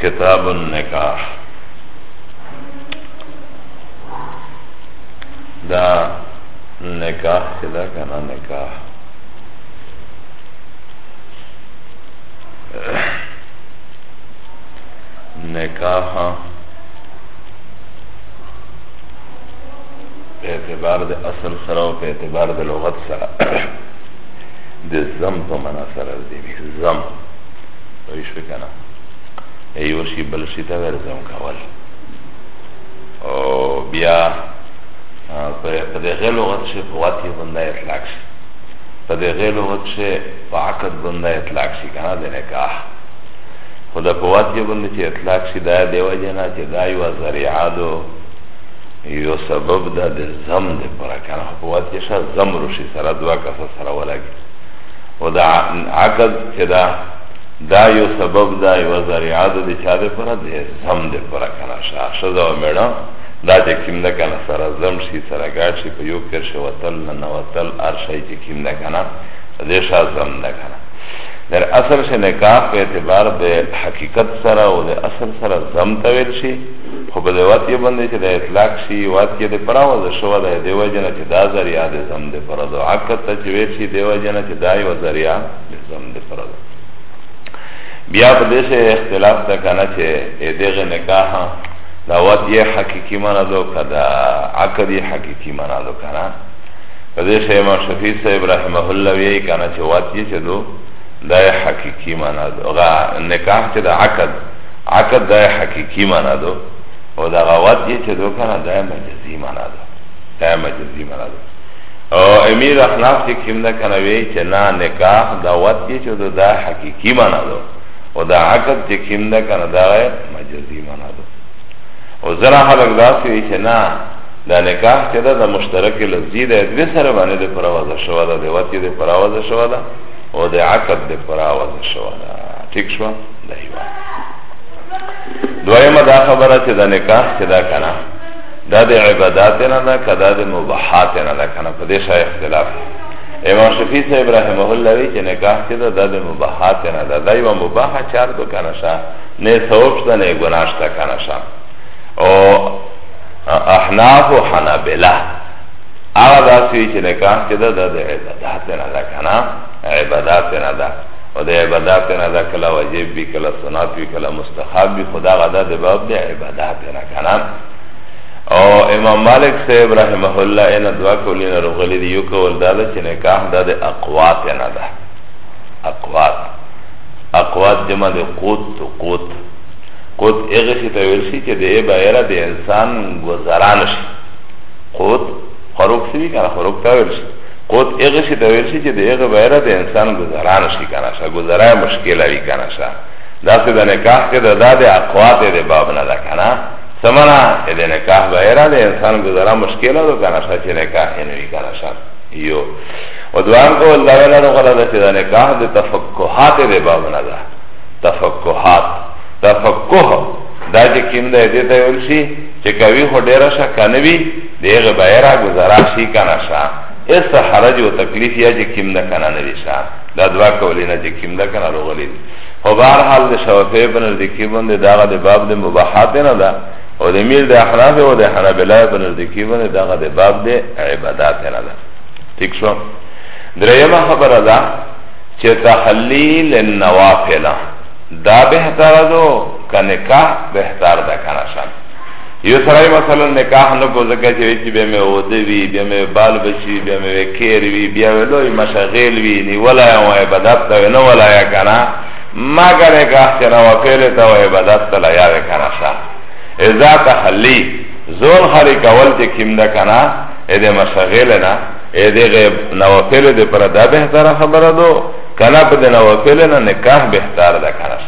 کتاب النکاح دا نکاح چې دا کنه نکاح نکاح په اعتبار د اصل سره او په اعتبار د لغت سره د زم په معنا سره دی زم وایي شو کنه یو شی بل شی ته ورزم کول او بیا په دې غیر لغت شي په واتی باندې اطلاق شي په دې غیر لغت شي په عقد باندې اطلاق شي کنه د نکاح خدا په واتی باندې چې اطلاق شي دا دی وجه نه چې دا یو ذریعه ده یو سبب دا د زم د پرا کنه په واد کې شا زم روشي سره دوا کسه سره ولاګي او دا عقد چې دا دا یو سبب دا یو ذریعہ د دې چا د پرا د زم د پرا کنه شا شزا و میړه دا چې کیم نه کنه سره زم شي سره ګاډ شي په یو کر شو وتل نه وتل ارشي چې کیم نه کنه دې شا زم نه کنه در اصل شه نکاح په اعتبار د حقیقت سره او د اصل سره زم تویل شي خو په دې وخت یې باندې چې د اطلاق شي وخت کې د پراوز شو د دې وجنه چې دا ذریعہ د زم د پر د حقیقت ته چې ویل شي دې وجنه چې دا یو ذریعہ د زم د پر د بیا په دې سره اختلاف ده کنه چې دغه نکاح دا وخت یې حقيقي معنا ده کدا عقد یې حقيقي معنا ده کنه په دې سره امام شفیع صاحب رحمه الله وی کنه چې وخت یې چې دو دا حقيقي معنا ده غا نکاح چې د عقد عقد دا حقیقی مانا دو او دا غوات یې چې دو کنه دا مجازي مانا ده دا مجازي مانا ده او امیر اخلاف چې کوم ده کنه وی چې نه نکاح دا وات یې چې دو دا حقیقی مانا ده او دا عقد چې کوم ده کنه دا مجازي مانا ده او زرا خلق دا وی چې نه دا نکاح چې دا د مشترک لفظي ده د سره باندې د پرواز شو ده د وات یې د پرواز شو ده او د عقد د پرواز شو ده ٹھیک شو دویمه دا خبره چې د نکاح چې دا کنه دا د عبادات نه ده که دا د مباحات نه ده کنه په دې شای اختلاف امام شفیع صاحب رحمه الله وی چې نکاح چې دا د مباحات نه ده دا یو مباح چار دو کنه شا نه ثواب شته نه ګناه شته کنه شا او احناف و حنابله هغه داسې چې نکاح چې دا د عبادات نه ده کنه عبادات نه ده او د عبادات نه دا کلا واجب بی کلا سنات بی کلا مستحب بی خدا غدا د باب د عبادات نه کنه او امام مالک صاحب رحمه الله ان دعا کولین رغلی دی یو کول دا چې نکاح دا د اقوات نه ده اقوات اقوات جمع د قوت تو قوت قوت هغه څه ته ویل شي چې د بایره د انسان گذران شي قوت خروق سوی کنه خروق ته ویل شي قوت اغه شي دویل شي چې دغه غیر د انسان گزاران شي کنه شا گزارای مشکل وی کنه شا دا څه د نکاح کې د داده اقوات د باب نه ده کنه سمنا د نکاح غیر د انسان گزارا مشکل ده کنه شا چې نکاح نه وی کنه شا یو او دوام کو الله ولا نو غلا ده چې د نکاح د تفقهات د باب نه ده تفقهات تفقه دا چې کیم ده دې ته ویل شي چې کوي هډیرا شا کنه وی دیغه بایرا گزارا شی کنا شا اس حرج و تکلیف یا جه کم ده کنا ندی شا دا دوا کولی نه جه کم ده کنا رو غلی دی خو بار حال ده شوفه بنر دکی بند داغه ده باب ده مباحات نه ده او ده میر ده احناف و ده حنابلای بنر دکی بند داغه ده باب ده عبادات نه ده تک شو دریم خبر ده چه تحلیل النوافله دا بهتر دو که نکاح بهتر ده کنه شان یو سړی مثلا نکاح نه کو ځکه چې وی چې بیا مې اوده وي بیا مې بال بچي بیا مې وکیر وي بیا مې لوی مشغل وي نیولا یم عبادت ته نه ولا یا کنه ما کنه نکاح چې نه وفیل ته او عبادت ته لا یا کنه شا اذا تخلی زون خلی کول چې کیم ده کنه اې دې مشغل نه اې دې غیب نه وفیل دې پر دا به تر خبره دو کنه په دې نه وفیل نه نکاح به تر ده کنه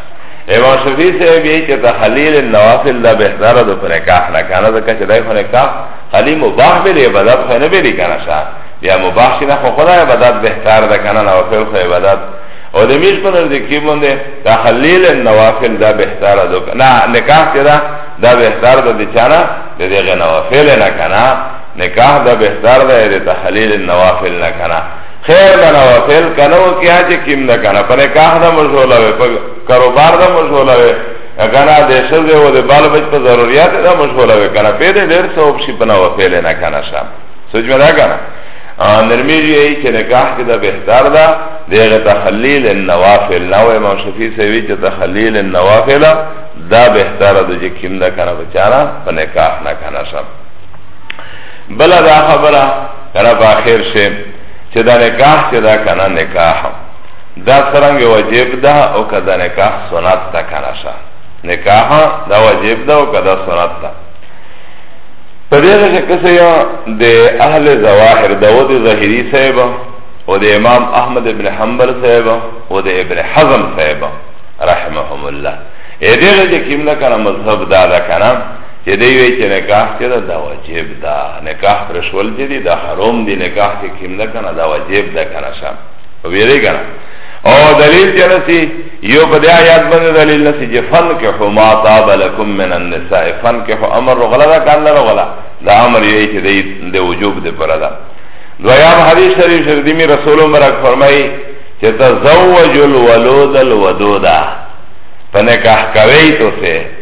امام شفیع صاحب یې چې تحلیل النوافل دا بهتره ده په نکاح نه کنه ځکه چې دای خو نکاح خلی مباح به دی عبادت خو نه به دی کنه شا بیا مباح شي نه خو خدای عبادت بهتر ده کنه نوافل خو عبادت او د میش په نظر کې باندې تحلیل النوافل دا بهتره ده نه نکاح کې دا دا بهتر ده د چانه د دې نوافل نه کنه نکاح دا بهتر ده د تحلیل النوافل نه کنه خیر دا نوافل کنه و کیا چه کم دا کنه پا نکاح دا مشغولا وی پا کاروبار دا مشغولا وی کنه ده شده و ده بال بچ پا ضروریات دا مشغولا وی کنه پیده دیر سوب شی پا نوافل نکنه شا سوچ میں دا کنه نرمی جی ای چه نکاح که دا بہتر دا دیغه تخلیل النوافل نو امام شفیع سوی چه تخلیل النوافل دا بہتر دا جه کم دا کنه بچانا پا نکاح نکنه شا بلا دا خبره کنه په آخر شی چه دا نکاح چه دا کنه نکاح دا سرنگ واجب دا او که دا نکاح سنت دا کنه شا نکاح دا واجب دا او که دا سنت دا په دې کې کسه یو د اهل ظواهر داوود ظاهری صاحب او د امام احمد ابن حنبل صاحب او د ابن حزم صاحب رحمهم الله اې دې کې کوم نه کنه مذهب دا دا کنه چه دیوی چه نکاح چه دا دا واجب دا نکاح پرشول چه دی دا حرام دی نکاح که کم دا کنا دا واجب دا کنا شا ویره کنا او دلیل چه نسی یو پا دی آیات بند دلیل نسی چه فن که حو ما طاب لکم من النساء فن که حو امر رو غلا دا کان لرو غلا دا امر یوی چه دی دا وجوب دی پر دا دویام حدیث شریف شردیمی رسول مبرک فرمائی چه تزوج الولود الودودا پا نکاح کوئی تو سے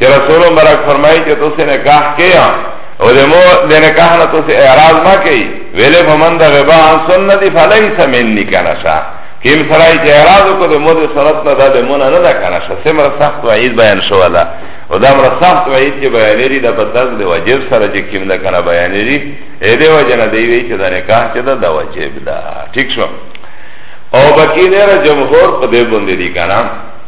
چه رسول مبرک فرمائی چه تو سے نکاح کیا او ده مو ده نکاح نا تو سے اعراض ما کئی ویلی فمن ده غبا عن سنتی فلیس منی کنشا کم سرائی چه اعراض کو ده مو ده سنت نا ده ده مونا ندا کنشا سمر سخت وعید بیان شو ده و دا مر سخت وعید چه بیانیری ده پتاز ده وجب سر چه کم ده کنا بیانیری ایده وجنا دیوی چه ده نکاح چه ده ده وجب ده ٹھیک شو او بکی دیره جمهور پده بنده دی کنم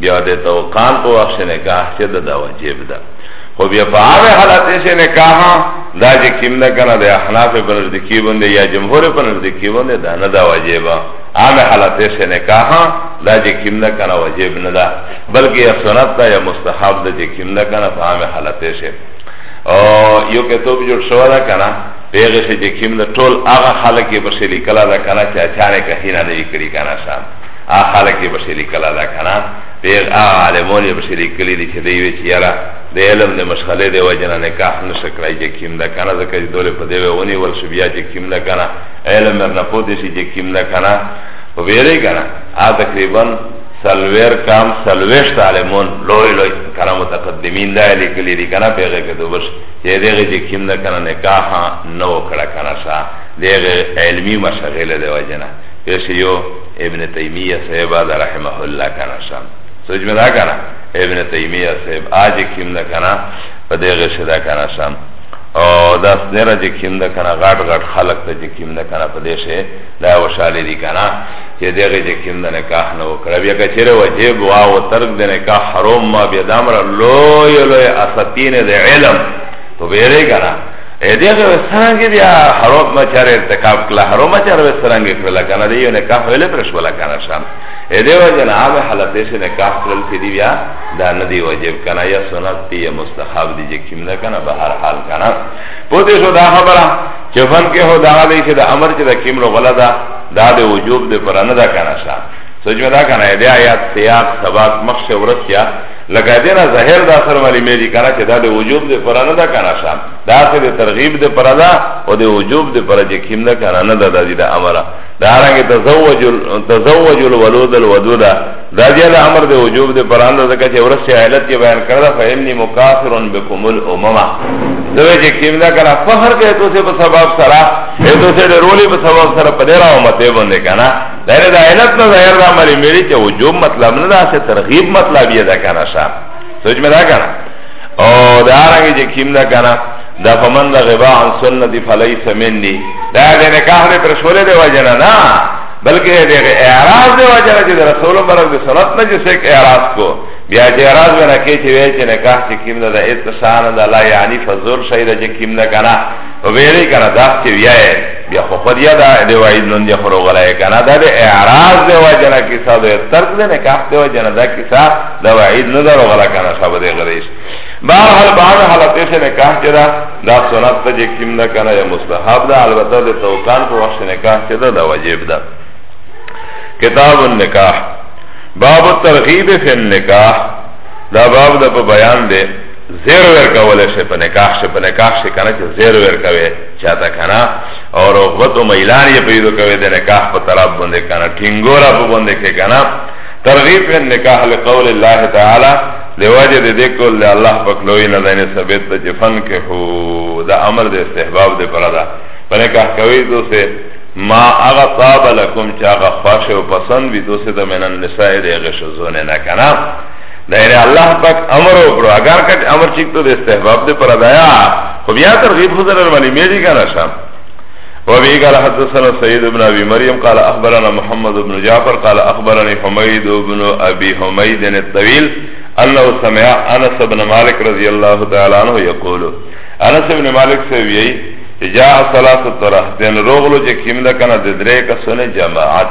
بیا د توقان په وخت نکاح چې د دا واجب ده خو بیا په هغه حالت چې نکاح دا چې کیم نه کنه د احناف په نزدیکی باندې یا جمهور په نزدیکی باندې دا نه دا واجب هغه حالت چې نکاح دا چې کیم نه کنه واجب نه ده بلکې یا سنت ده یا مستحب ده چې کیم نه کنه په هغه حالت چې او یو کتاب جوړ شو دا کنه پیغه چې کیم نه ټول هغه خلک په شریکلا دا کنه چې اچانه کهینه نه وکړي کنه شام ا خلق یې بشي لیکلا دا کنه پیغ ا عالمون یې بشي لیکلی دي چې دی وی چې یاره د علم د مشغله دی وجنه نکاح نشکړای چې کیم دا کنه ځکه چې دوله په دی ونی ول شو بیا چې کیم دا کنه علم نه پوتې شي چې کیم دا کنه په ویری کنه ا تقریبا سلویر کام سلویشت عالمون لوی لوی کنه متقدمین دا لیکلی دي کنه پیغه کې دوبش چې دغه چې کیم دا کنه نکاح نو کړه کنه شا دغه علمی مشغله دی وجنه پیش یو ابن تیمیه صاحب دا رحمه الله کنه شم سوچ می دا کنه ابن تیمیه صاحب آج کم دا کنه پا دیغه شده کنه شم او دا سنره جه کم دا کنه غاٹ غاٹ خلق تا جه کم دا کنه پا دیشه دا وشالی دی کنه چه دیغه جه کم دا نکاح نو کرب یا کچره وجب واو ترک دا نکاح حروم ما بیدامر لوی لوی اسطین دا علم تو بیره کنه ایده که وسترنگی بیا حرام مچار ارتکاب کلا حرام مچار وسترنگی کرلا کنا دیو نکاح ویلی پرشولا کنا شان ایده وجه نا آمه حالتش نکاح کرل که دی بیا دا ندی وجب کنا یا سنت دی یا مستخاب دی جه کم نکنا بهر حال کنا پوتی شو دا خبرا چفن که هو دا دی که دا امر چه دا کم رو غلا دا دا دی وجوب دی پرانه دا کنا شان سوچ میں دا کنا ایده آیات سیاق سباق مخش ورس یا لکه دینا ظاهر دا سر والی میری کنا چه دا دی وجوب دی پرا ندا کنا شام دا سر دی ترغیب دی پرا دا و دی وجوب دی پرا چه کم دا کنا ندا دا دی دا امرا دا رنگی تزوج الولود الودودا دا دی دا امر دی وجوب دی پرا ندا دا چه ورس چه عیلت کی بیان کرده فا امنی مکافرون بکم الامما دوی چه کم دا کنا فخر که تو سے بسباب سرا تو سے دی رولی بسباب سرا پدیرا امتی بنده کنا دائره دا علت نا ظاہر دا مری میری چه وجوب مطلب ندا سه ترغیب مطلب یه دا کنا شا سوچ میں دا کنا او دا آرنگی چه کم دا کنا دا فمن دا غبا عن سنتی فلیس منی دا دا نکاح دا پرشوله دا وجنا نا بلکه دا اعراض دا وجنا چه دا رسول برک دا سنت نا جسے ایک اعراض کو بیا چه اعراض بنا که چه وی چه نکاح چه کم دا دا اتسان دا لا یعنی فضول شای دا چه کم دا کنا و بیره کنا داخت چه ویای بیا خو خود یا دا دی وعید لون دی خورو غلای کنا دا دی اعراض دی وجنا کسا دا ترک دی نکاح دی وجنا دا کسا دا وعید نو دا رو غلا کنا شب دی غریش بار حال بعد حالت ایسے نکاح چه دا دا سنت تا جه کم دا کنا یا مستحب دا البتا دی توقان پا وقت نکاح چه دا دا وجب دا کتاب النکاح باب الترغیب فی النکاح دا باب دا پا بیان دی زیر ورکول شي په نکاح شي په نکاح شي کنه چې زیر ورکوي چاته کنه او رغبت او میلان یې پیدا کوي د نکاح په طرف باندې کنه ټینګورا په باندې کې کنه ترغیب په نکاح لقول الله تعالی لواجه دې دې کول له الله پاک لوی نه دینه ثابت ته چې فن کې هو دا امر د استحباب دې پردا په نکاح کوي دوسه ما اغا طاب لکم چاگا خوش و پسند بی دوسه دا من النساء دیگه شزونه نکنه دا یعنی الله پاک امر وکړو اگر کټ امر چیک تو د استحباب دې پر ادایا خو بیا ترغیب خو درن باندې میږي کنه شام وبه قال حدثنا سيد بن ابي مريم قال اخبرنا محمد بن جعفر قال اخبرني حميد بن ابي حميد الطويل انه سمع انس بن مالك رضي الله تعالى عنه يقول انس بن مالك سے بھی جاء صلاه التراح دین روغلو جے کیمدا کنا ددرے کا سنے جماعت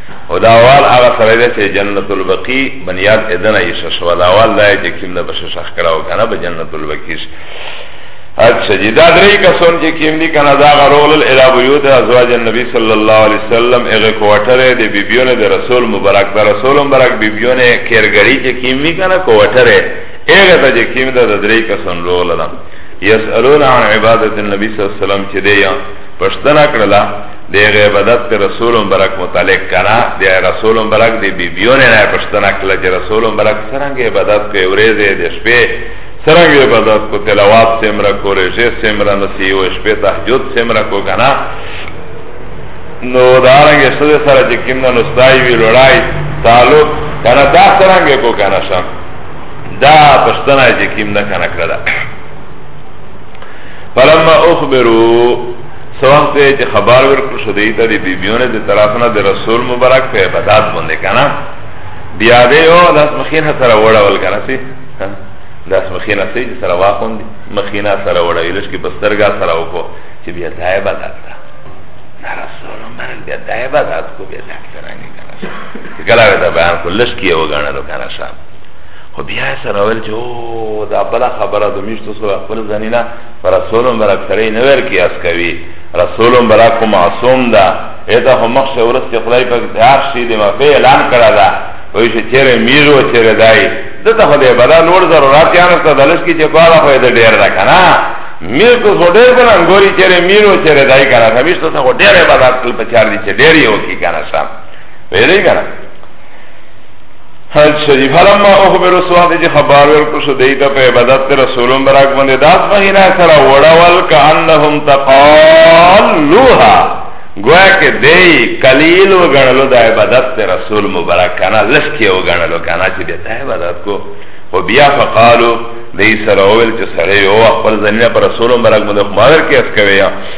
او دا اول هغه سره ده چې جنت البقی بنیاد ادنه یې شش ولا اول دا چې کیم نه بشه شخ کړه او کنه به جنت البقی اچھا جی دا درې کسان چې کیم دي کنه دا غرول الی بیوت ازواج النبی صلی الله علیه وسلم هغه کوټه ده د بیبیونه د رسول مبارک د رسول مبارک بیبیونه کېرګری چې کیم نه کنه کوټه ده هغه ته چې کیم ده د درې کسان رول ده یسالون عن عبادت النبی صلی الله علیه وسلم چې دی پښتنه کړله دیغه عبادت ته رسول مبارک متعلق کنا دی رسول مبارک دی بیبیونه نه پښتنه کله چې رسول مبارک څنګه عبادت کوي ورځې د شپې څنګه عبادت کو تلاوت سمرا کو رجه سمرا نسی او شپې تهجد سمرا کو کنا نو دارنګه سره سره چې کیمنا نستای وی لړای تعلق کنا دا څنګه کو کنا شم دا پښتنه چې کیمنا کنا کړه فلما اخبروا سوخت دی چه خبر ورکل شو دیتا دی بیبیونه دی طرفنا دی رسول مبارک پی عبادات بنده کنا بیا دی او داس مخینا سر وڑا ول کنا سی داس مخینا سی جی سر واقون دی مخینا سر وڑا ویلش که بسترگا سر وکو چه بیا دا عبادات دا نا رسول مبارک بیا دا عبادات کو بیا دا کرانی کنا سی کلا وی دا بیان کو لشکی او گانا دو کنا شام خو بیا سره ول چې او دا بل خبره د میشتو سره خپل ځنینا رسول مبارک سره نه ور کیاس کوي رسول مبارک معصوم ده اته هم مخ ورس چې خدای پاک دار شي د مفه اعلان کړه دا وای چې چیرې میر و چیرې دای دته خو دې بلا نور ضرورت یا نه دلش کی چې کواله خو دې ډیر ده کنه میر کو سو ډیر کنه ګوري چیرې میر و چیرې دای کنه همیش ته خو ډیر عبادت کل په چار دي چې ډیر یو کی کنه سم ویلې کنه حج شریف فلما اخبر سواد چې خبر ورکړ شو دی ته په عبادت رسول مبارک باندې داس مهینا سره وړول کانهم تقالوها گویا که دی قلیل و گنلو دا عبادت رسول مبارک کنا لسکی و گنلو کنا چی دیتا عبادت کو و بیا فقالو دی سره اول چه سره یو اخبر زنینا پر رسول مبارک مده خماور کیس کویا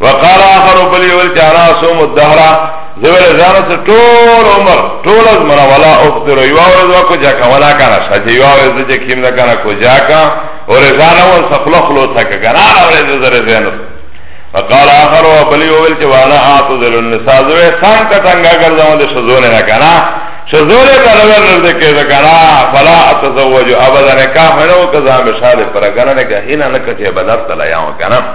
وقال آخر بلی ویل چه انا اصوم الدهره زویل زانو سه طول عمر طول از منا ولا افتر یوا ورز وکو جا کمنا کانا شا چه یوا ورز جا کم دا کانا کو جا کا اور زانو ور سخلو خلو تک کنا را ورز زر زینو وقال آخر و بلی ویل چه وانا آتو دل النساء زوی سان کتنگا کردامو ده شزونه نکانا شزونه تلور نرده که دکانا فلا اتزوجو ابدا نکاح منو کزام بشار پرگانا نکاحینا نکچه بدر تلیاو کانا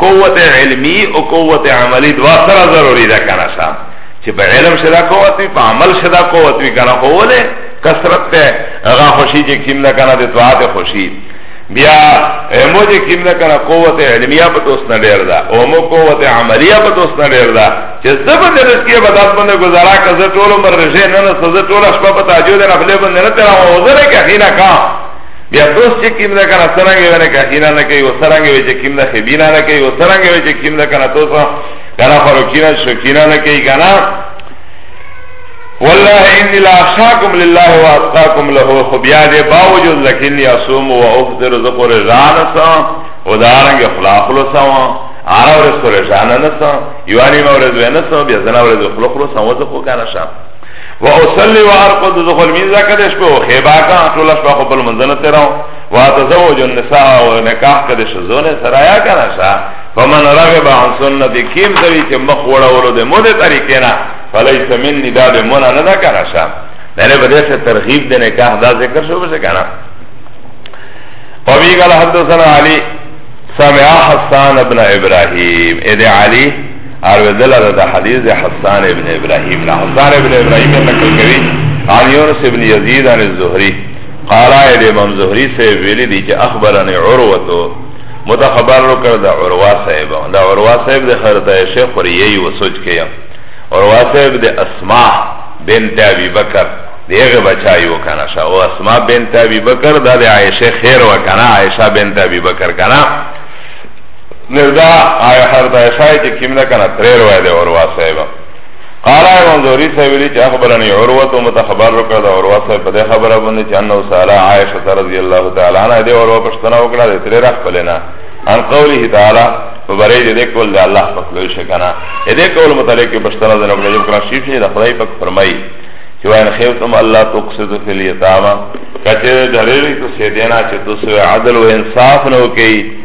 قوت علمی او قوت عملی دوا سره ضروری ده کنه شا چې په علم شدا قوت وي په عمل شدا قوت وي کنه خو ولې کثرت ته هغه خوشي چې کیم نه کنه د طاعت خوشي بیا مو چې کیم نه کنه قوت علمیه په توس نه ډیر ده او مو قوت عملیه په توس نه ډیر ده چې زبر د رزقي په داس باندې گزارا کزه ټول عمر رژه نه نه سزه ټول شپه په تاجو ده نه خپل باندې نه تر او زره کې خیره کا بیا دوست چې کیم ده کنه سرنګ وی نه کخینا نه کوي او سرنګ وی چې کیم ده خبینا نه کوي او سرنګ وی چې کیم ده کنه تو سره کنه فروکینا شکینا نه کوي کنه والله انی لا اخشاکم لله و اتقاکم له خو بیا دې باوجود لکنی اصوم و افطر ذکر رضان سا او دارنګ اخلاق له سا آرا ورس کو رضان نه سا یوانی ما ورس وینه سا بیا زنا ورس اخلاق له سا و ذکر کنه شام و اصلي و ارقد ذخل من ذاك دش په خيبا کا ټول شپه خپل منځنه تیراو و تزوج النساء و نکاح کده شزونه سرایا کنه شا فمن رغب عن سنتي کیم دوی چې مخ وړه ورو د موده طریقې نه فلیس مني دا به مونږ نه کنه شا دغه بده څه ترغیب د نکاح دا ذکر شو به کنه او وی قال حدثنا علي سمع حسان ابن ابراهيم اذ علي ارویدل دا دا حدیث دا حسان ابن ابراهیم نا حسان ابن ابراهیم نقل کوي عن یونس ابن یزید عن الزهری قال اید امام زهری سے ویلی دی چه اخبرنی عروتو متخبر رو کر دا عروه صاحب دا عروه صاحب دا خرطا شیخ وریئی و سوچ کیا عروه صاحب دا اسماء بنت ابی بکر دیغه بچای وکنه شا او اسماء بنت ابي بکر د عائشه خیر وکنه عائشه بنت ابي بکر کنه نردا آیا حضرت عائشہ چه کم ده کنه تریر ویده عروه صاحب قال آیا منظوری صاحب لی چه اخبرنی عروه تو متخبر رکر ده عروه صاحب پده خبره بنده چه انه سالا عائشہ رضی اللہ تعالی عنہ ده عروه پشتنا وکڑا ده تریر اخبرنا عن قوله تعالی مبارک ده کول ده اللہ پکلوی شکنا ده کول متعلق پشتنا ده نبلا جب کرا شیف شید خدای پک فرمائی چه وین خیفتم اللہ تقصد فی الیتاما کچه ده ریلی تو سیدینا چه تو سوی عدل و انصاف نو کئی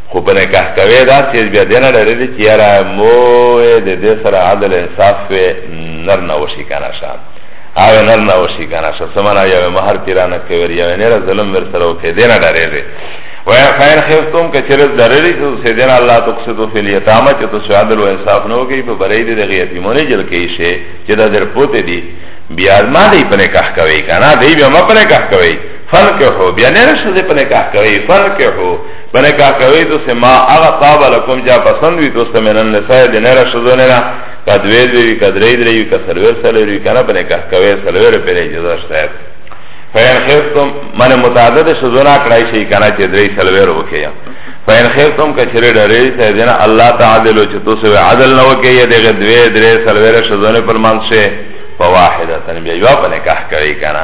خو په نکاح کوي دا چې بیا دینه لري دي چې یاره مو د دې سره عدل انصاف نر نه وشي کنه شا او نر نه وشي کنه شا سمنا یو مہر تیرانه کوي یو نه ظلم ور سره وکړي دینه لري دي وای خیر خفتم که چرز درری تو سیدن الله تقصدو فی الیتامه چه تو سعادل و انصاف نو گئی پا برای دی دغی یتیمونه جل کیشه چه دا در پوته دی بیاد ما دی پا نکاح کوئی کنا دی بیا ما پا نکاح کوئی فنکحو بیا نرشو دی پا نکاح کوئی فنکحو بنه کا کوي تو سه ما هغه طاب لكم جا پسند وي تو سه من النساء د نره شذو نه کا دوی دوی کا درې درې کا سلور سلور کنه بنه کا کوي سلور پرې جزا شته فین خفتم من متعدد شذونا کړای شي کنه چې درې سلور وکیا فین خفتم کچره ډرې ته دین الله تعالی لو چې تو سه عدل نه وکیا دغه دوی درې سلور شذونه پر منځ شه فواحده تن بیا یو په نکاح کوي کنه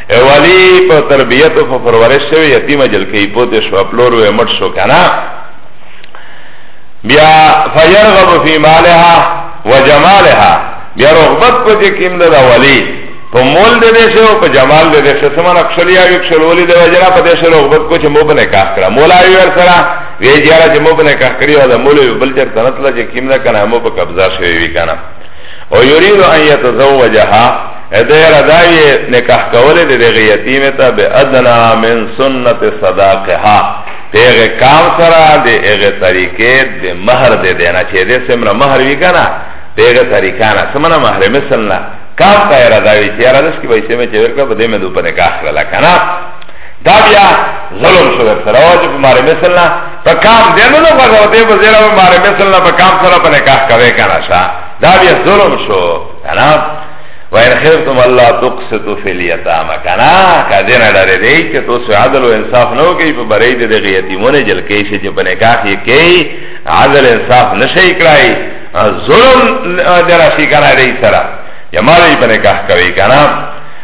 اولی په تربیت او په پرورش شوی یتیمه جلکی پوتې شو پلور وې مړ شو کنه بیا فیرغب فی مالها وجمالها بیا رغبت په دې کې مده دا ولی په مول دې دې شو په جمال دې دې شو سمن اکشلی یا اکشلولی دې وجنا په دې سره رغبت کو چې مو بنه کاخ کړه مولا یې ور سره وی جاره چې مو بنه کاخ کړی او دا مول یې بل چر تنتل چې کیمدا کنه مو په قبضه شوی وی کنه او یرید ان یتزوجها ادیر ادای نکاح کولی دی دیغی یتیم تا بی ادنا من سنت صداقها پیغه کام سرا دی اغه طریقه دی مهر دی دینا چه دی سمرا مهر وی کنا پیغه طریقانا سمنا مهر مثلنا کام تا ایرا داوی چه ایرا دس کی بایسی میں چویر کرا بدی میں دو پا نکاح کرلا کنا دا بیا ظلم شو در سرا واجه پا مهر مثلنا پا کام دینو نو خوزا و تیب زیرا پا مهر مثلنا پا کام سرا پا نکاح کوی کنا شا دا بیا ظلم شو کنا وَإِنْ خِفْتُمْ أَلَّا تُقْسِطُوا فِي الْيَتَامَى کنا کدن لري دی چې تو سو عدل او انصاف نه کوي په بری دې دغه یتیمونه جل کې شي چې په نکاح یې کوي عدل انصاف نشي کړای ظلم درا شي کنا دی سره یمالې په نکاح کوي کنا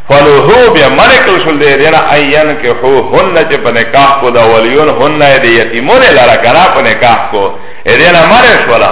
فلوهو بیا ملکل شل دی دینا ایان که خو هن چه پا نکاح کو دا ولیون هن دی یتیمون لارا کنا پا نکاح کو دینا ملش ولا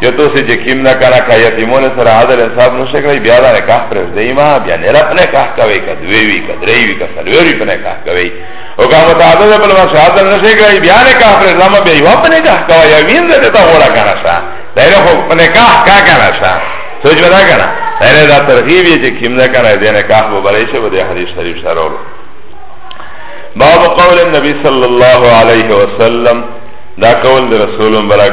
یو تو سی چه کم دا کنا که یتیمون سر عدل انصاف نو شکلی بیا دا نکاح پرز دیما بیا نیرا پا نکاح کوئی که دویوی که دریوی که سلویوی پا نکاح کوئی او که متعدد پا لما شعدل نو شکلی بیا نکاح پرز دیما بیا یو پا نکاح کوئی یا وین زده تا غولا کنا شا دیره خو پا نکاح کا کنا شا سوچ بدا کنا دیره دا ترغیبی چه کم دا کنا دی نکاح ببریشه و دی حدیث شریف سرولو باب قول النبی صلی اللہ علیہ وسلم دا قول رسول مبرک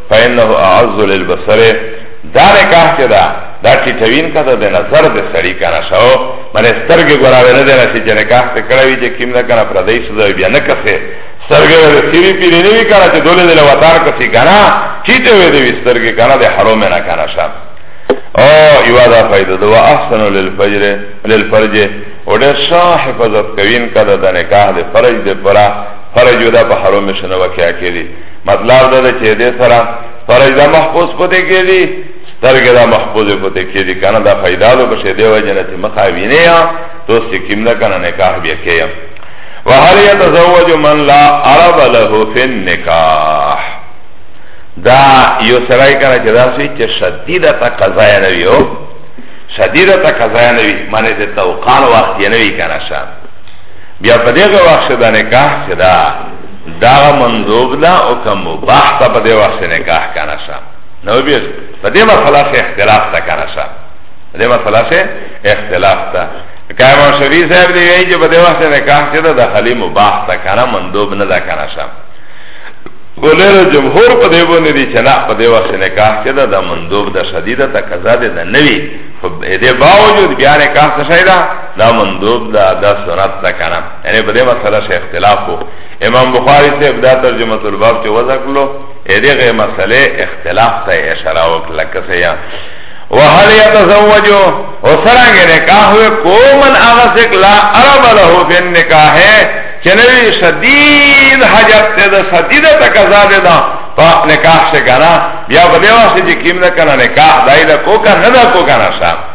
فإنه أعز للبصر دا نکاح چه دا دا ټیټوین که دا د نظر د سړی که نه شو من سترګې ګوراوې نه دی نه شي چې نکاح ته کړی وي چې کیم نه که نه پردی شو دا بیا نه کسې سترګې د سیوي پیرې نه وي که نه چې دولې دله وطار کسې که نه ټیټې وې دی وي سترګې که نه د حرومې نه که نه شه او یوا دا فائدہ دو احسن للفجر للفرج او ډېر ښه حفاظت کوین کده د نکاح د فرج د پرا فرج دا په حرام شنو واقع کړي مطلب دا ده چه ده سرا فرج دا محفوظ پته که دی سترگه دا محفوظ پته که دی کنه دا فیده دو بشه ده وجه نتی مخاوینه یا تو سکیم نکنه نکاح بیا که یا وحل یتزوج من لا عرب له فی النکاح دا یو سرائی کنه چه دا سوی چه شدیده تا قضای نوی او شدیده تا قضای نوی معنی ده توقان وقتی نوی کنه شا بیا پدیغ وقت شده نکاح چه دا داغا منظوب دا او که مباح تا پا دی وقت نکاح کانا شا نو بیز پا دی مسئلہ سے اختلاف تا کانا شا پا دی مسئلہ سے اختلاف تا که امام شفیع صاحب دی وی جو پا دی وقت نکاح چه دا دخلی مباح تا کانا مندوب ندا کانا شا ولر جمهور په دی باندې دي چې نه په دی وخت نکاح کې دا د مندوب د شدیده ته قضا ده د نوی په دې باوجود بیا نکاح څه شي دا د مندوب دا د سنت ته کنه یعنی بده مسئله شیخ اختلاف ہو امام بخاری سے ابدا ترجمت الباب چه وضع کلو ایده غی مسئله اختلاف تا اشارا وکلا کسی یا وحل یتزوجو و سرانگ نکاح وی کومن آغسک لا عرب لہو بین نکاح ہے چنوی شدید حجت تے دا شدید تکزا دے دا پا نکاح سے کنا بیا بده واسه جی کم دا کنا نکاح دائی دا کو کنا ندا کو کنا شا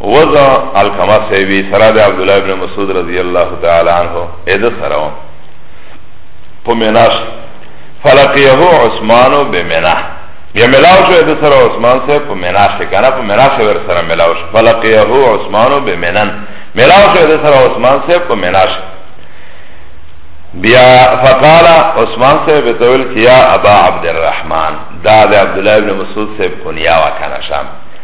وزا علقمه صحیبی سرا ده عبدالله ابن مسعود رضی اللہ تعالی عنہ ایده سرا و پو مناش فلقیهو عثمانو بمناح بیا ملاو شو ایده سرا عثمان سے پو مناش کانا پو مناش ور سرا ملاو شو فلقیهو عثمانو بمنن ملاو شو ایده سرا عثمان سے پو مناش بیا فقال عثمان سے بتول کیا ابا عبد الرحمن دا دا عبدالله ابن مسعود سے کنیاوہ کانا شام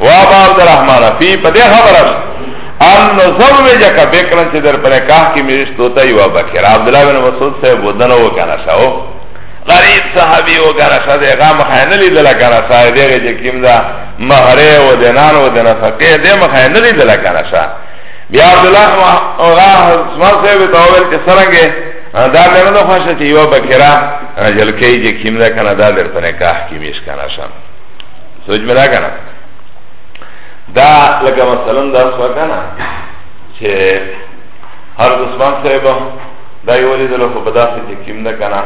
و ابا عبد الرحمن فی په دې خبره ان نزوجک بکرن چې در پر نکاح کې میشت ہوتا یو بکر عبد الله بن مسعود صاحب ودن و کنه شاو غریب صحابي و کنه شاو دې غام خاینه لیدل کنه شاو دې چې کیم دا مہره و دینان و دنا فقې دې مخاینه لیدل کنه شاو بیا عبد الله او غا عثمان صاحب ته وویل چې څنګه دا مینه نو خوښه چې یو بکرا جلکې چې کیم دا کنه دا در پر نکاح کې میش کنه شاو سوچ مدا کنه دا لکه مثلا دا سو کنه چه هر عثمان صاحب دا یو لیدل خو په داسې چې کیم نه کنه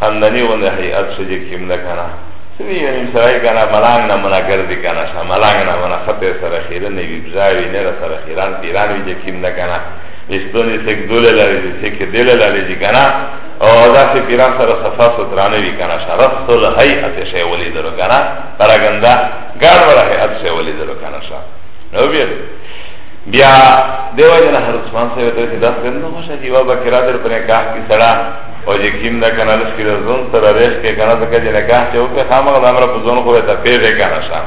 خاندانی غوندې هیئت شو چې کیم نه کنه سوی یو نیم سړی کنه ملانګ نه منا ګرځي کنه شه ملانګ نه منا خطې سره خیره نه وي بزاوي نه را سره خیران پیران وي چې کیم نه کنه استونی سک دوله لري چې سک دله لري چې کنه او دا سی پیران سره صفا سترانه وی کنه شرف سل هیئت شی ولی درو کنه پرگنده گار ورا هیئت شی ولی درو کنه شا نو بیر بیا دیو جنا هر عثمان سے ویتر سی دست گندو خوشا جی بابا کرا در پر نکاح کی سڑا او جی کیم دا کنه لس کی رزون سر ریش که کنه سکا جی نکاح چه اوکه خامق دا امرا پزون خوبه تا پیده کنه شا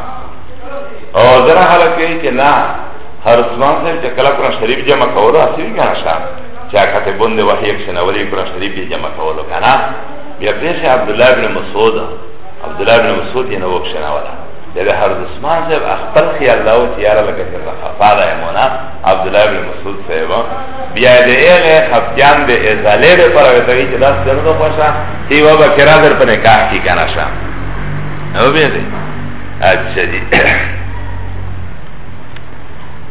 او زنا حالا که چه نا هر عثمان سے چه کلا قرآن شریف جمع کولو اسی کنه شا چې هغه ته بوند وحی یک شنولی قرآن شریف یې جمع کولو کنه بیا پیش عبد الله بن مسعود عبد الله بن مسعود یې نو شنولا د هر عثمان صاحب خپل خیال لاو چې یاره لکه چې خفا ده مونا عبد الله بن مسعود صاحب بیا دې هغه خفجان به ازاله به پر وتوی چې داس درنه پښه تی و به کرا در په نکاح کی کنه شام او بیا دې اچھا جی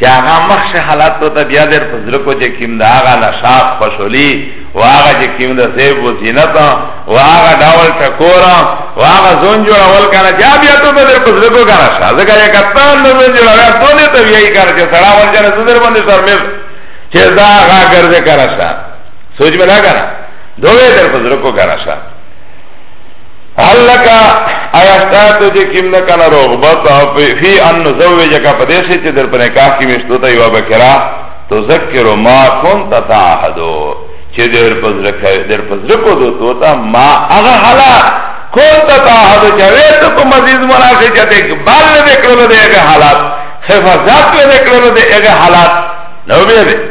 چه آغا مخش حالات تو تا بیا در پزرکو چه کم دا آغا نشاط خوشولی و آغا چه کم دا زیب و زینتا و آغا داول ٹکورا و آغا زون جوڑا ول کانا چه بیا تو تا در پزرکو کانا شا زکا یا کتان دا زون جوڑا ویا تو دی تا بیایی کانا چه سڑا ول جانا سدر بندی سرمیز چه دا آغا گرده کانا شا سوچ میں نا کانا دوی در پزرکو کانا شا هل لکه آیا ستاسو چې کوم نه کنه رغبت فی ان نزوجک په دې شي چې در په نکاح کې مشتو ته یو بکرا تذکر ما كنت تعهدو چې در په ذکر در په ذکر دوته تا ما هغه حالات كنت تعهد چې وې ته په مزید مناسب چې ته بل دې کړو دې هغه حالات حفاظت دې کړو دې هغه حالات نو به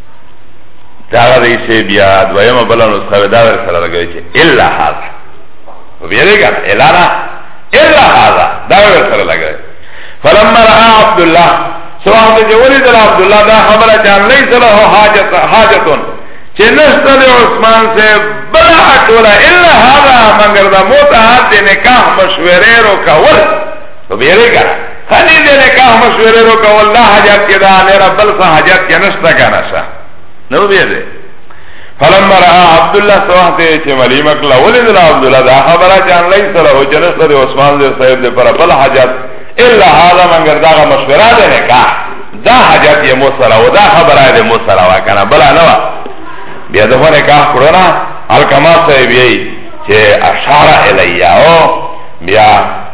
دا غدی سی بیا دویم بلا نسخه دا ور سره لګوي چې الا هذا ویری کنه الا نا الا هذا دا ور سره لګوي فلما را عبد الله سواء ته جوړی دل عبد الله دا خبره چې ليس له حاجت حاجتون چې نشته د عثمان سے بلا اټولا الا هذا مگر دا موته د نکاح مشوره رو کول تو بیره کنا خلی دی نکاح مشوره رو که والله حجت که دا نیرا بلسا حجت که نشتا کنا شا نو بیره فلما را عبدالله سوحته چه ملی مکلا ولید لا عبدالله دا خبره چان لئی سره و جنس دی عثمان دی صاحب دی پر بل حجت الا هذا منگر دا غا مشوره دی نکاح دا حجت یه مو سره و دا خبره دی مو سره و کنا بلا نوا بیا دفع نکاح کرونا الکما صاحب یی چه اشاره الیه بیا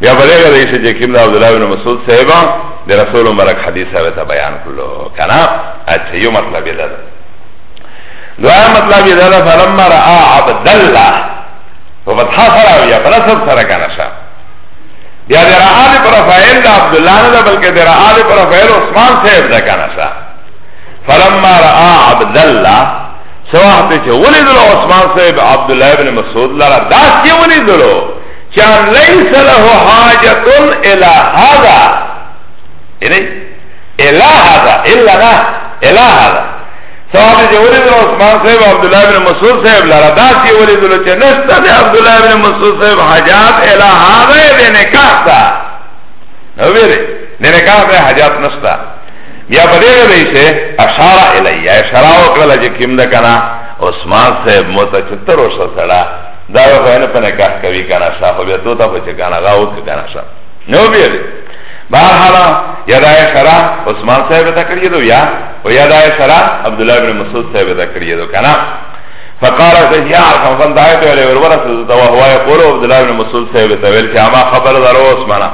بیا بلیغه دی شه جکیم دا عبدالله بن مسعود صحیبا دی رسول مرک حدیث صحیبه تا بیان کلو کنا اچھا یو مطلب یه دادا دویا مطلب یه دادا فلما را عبدالله و فتحا سراویا فنصب سرا کنا شا بیا دی را آل پر فائل دا عبدالله ندا بلکه دی را آل پر فائل عثمان صحیب دا کنا شا فلما را عبدالله سواحت چه ولی دلو عثمان صحیب عبدالله بن مسعود لرا داس یه ولی دلو چا لیس له حاجت الى هذا یعنی الى هذا الا نا الى هذا صحابه چې ورید عثمان صاحب عبد الله بن مسعود صاحب لاره دا چې ورید له چې نشته د عبد الله بن مسعود صاحب حاجت الى هذا د نکاح دا نو ویری د نکاح د حاجت نشته بیا په دې دی چې اشاره الیه اشاره وکړه چې کیم ده کنه عثمان صاحب مو ته چتر وسه سره دا به خو نه په نکاح کوي کنه شا خو بیا تو ته خو چې کنه غا وک کنه شا نو بیا دې بهر حالا یا دا شرا عثمان صاحب ته کړی دو یا او یا دا شرا عبد الله بن مسعود صاحب ته کړی دو کنه فقال يا عرفان فان دعيت عليه ورورس وهو يقول عبد الله بن مسعود صاحب ته ویل چې ما خبر درو عثمانه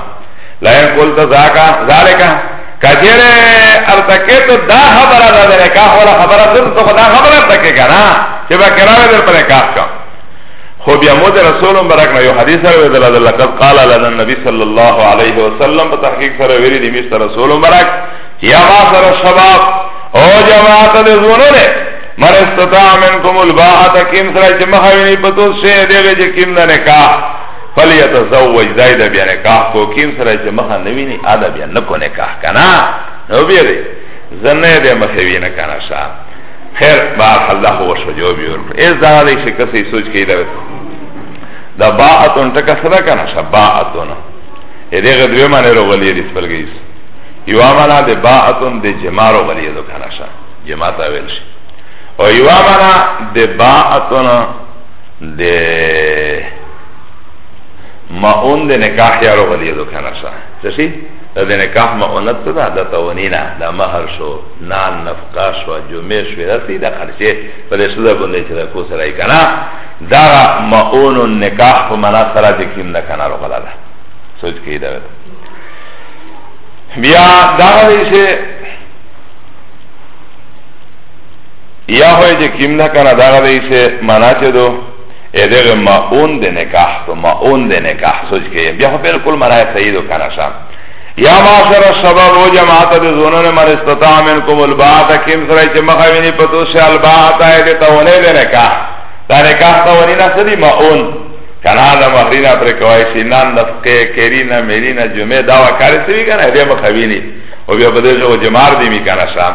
لا يقول ذاك ذلك کجره ارتکه تو دا خبره دا ده نکاح ولا خبره ده تو خدا خبره ارتکه کنا چه با کراوه در پر نکاح شا خو بیا مود رسول مبرک نه یو حدیث سره ویل الله لقد قال لنا النبي صلى الله عليه وسلم په تحقیق سره ویل دی مست رسول مبرک یا معاشر الشباب او جماعت دې زونه نه مر استطاع منکم الباحه کیم سره چې مخاوینی پتو شه دیږي چې کیم نه نکاح فلیتزوج دای دا بیا نکاح کو کیم سره چې مخه نوی نه ادا بیا نکو نکاح کنه نو بیا دې زنه دې مخه وی نه کنه شا خیر با الله هو شو جو بیا ور ایز دا دې چې کسې سوچ کې دا دا باعتون ټکا سره کنه شا باعتون اې دغه دوی معنی روغلی دې سپلګیس یو معنا دې باعتون دې جمارو غلی دو کنه شا جما تا ویل شي او یو معنا دې باعتون ده مؤن ده نکاح یارو غلی دو کنه شا چشی ده ده نکاح مؤنت تو ده ده تونینا ده مهر شو نان نفقه شو جمعه شو ده سی ده خرچه پا ده سوده بنده چه ده کو سرائی کنه ده مؤن نکاح پا منا سرا ده کم ده کنه رو غلا ده سوچ که ده بده بیا دا دی چې یا خو چې کیم نه کنه دغه دی سه معنا چې دو ا دغه ماون د نکاح تو ماون د نکاح سوچ کې بیا خو بالکل معنا صحیح دو کنه شام یا معاشر الشباب و جماعت د زونن من استطاع منکم الباعت کیم سره چې مخاوینی پتو شه الباعت ا دې ته ولې د نکاح دا نکاح ته ونی نه سدي ماون کنه دا مخرینا پر کوي شي نان نفقه کرینا میرینا جمعه دا وکړې سوي کنه دې مخاوینی او بیا بده جو جمار دی می کنه شام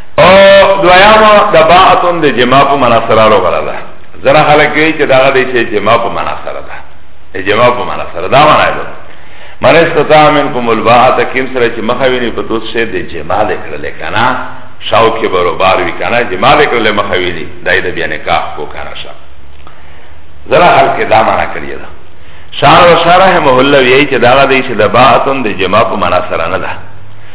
او دویاما دا باعتون دا جماع پا منا سرا رو غلا دا زرا خلق یوی چه داغا دی چه جماع پا منا سرا دا جماع پا منا سرا دا منا ایلو من استطاع منکم الباعت کم سرا چه مخوینی پا دوست شه دی جماع دی کرلی کنا شاو که برو باروی کنا جماع دی کرلی مخوینی دای دا بیا نکاح کو کنا شا زرا خلق دا منا کریه دا شار و شارح محلو یهی چه داغا دیش دا باعتون دا جماع پا منا سرا ندا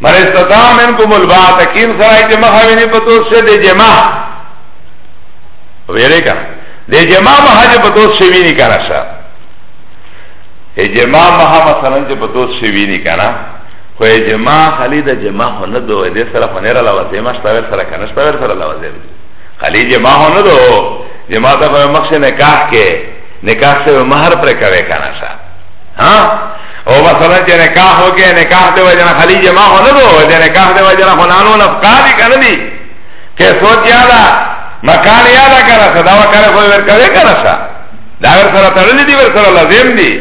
من استطاع منکم الباعت کیم سرائی چه مخوینی پتوس شه دی جماع ویره کنا دی جماع محا چه پتوس شوینی کنا شا ای جماع محا مثلا چه پتوس شوینی کنا خو ای جماع خلی دا جماع خو ندو دی سر خو نیره لوازیمه شتاور سر کنش تاور سر لوازیمه خلی جماع خو ندو جماع تا خو مخش نکاح که نکاح سے مہر پر کوي کنه سا ها او مثلا چې نکاح وکړي نکاح دی وجنه خلی جما خو نه دوه دی نکاح دی وجنه خو نانو نفقا دی کنه دی که سوچ یادا مکان یادا کرا سا داوا کرا خو ور کوي کرا سا دا ور سره تړلې دی ور سره لازم دی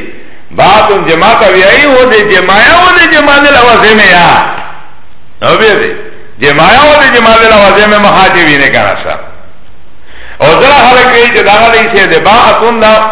باتون جما تا ویای هو دی جما یا هو دی جما دی لوازم یا نو به دی جما یا هو دی جما دی لوازم مخاطی وینه کرا سا او ذرا خلک وی چې دا غلی شه دی باعتون دا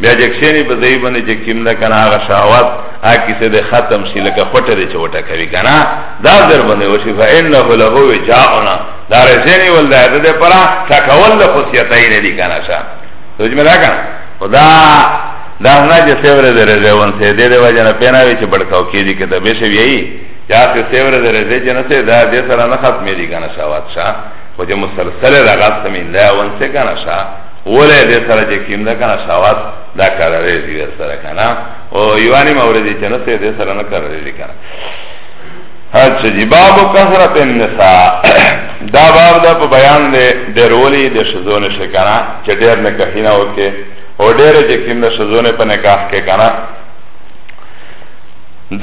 بیا جکشنی په ځای باندې چې کیم ده کنه هغه شهوات هغه کیسه د ختم شي لکه خټه دې چوټه کوي کنه دا در باندې وشي فإنه له وجاءنا دا رسېنی ول ده د پرا تکول له خصيتای نه دي کنه شا سوچ مې دا کنه خدا دا نه چې سیوره دې رځه ون سه دې دې وجه نه پیناوي چې بڑکاو کې دي کته به شي وی یا چې سیوره دې رځه چې نه سه دا دې سره نه ختمې دي کنه شاوات شا خو چې مسلسل راغستمې لا ون سه کنه شا ولی دی سره چه کم ده کنه شواز دا کرره دی دی سره کنه و یوانی موردی چه نسه دی سره نکرره دی کنه اچھا جی باب کثرت النساء دا باب دا په بیان دی ډیرولی د شزونه شکنه چې ډیر نه کهینه وکي او ډیر چې کیم د شزونه په نکاح کې کنه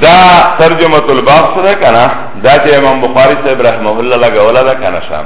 دا ترجمه الباب سره کنه دا چې امام بخاری صاحب رحمه الله لګولا دا کنه شام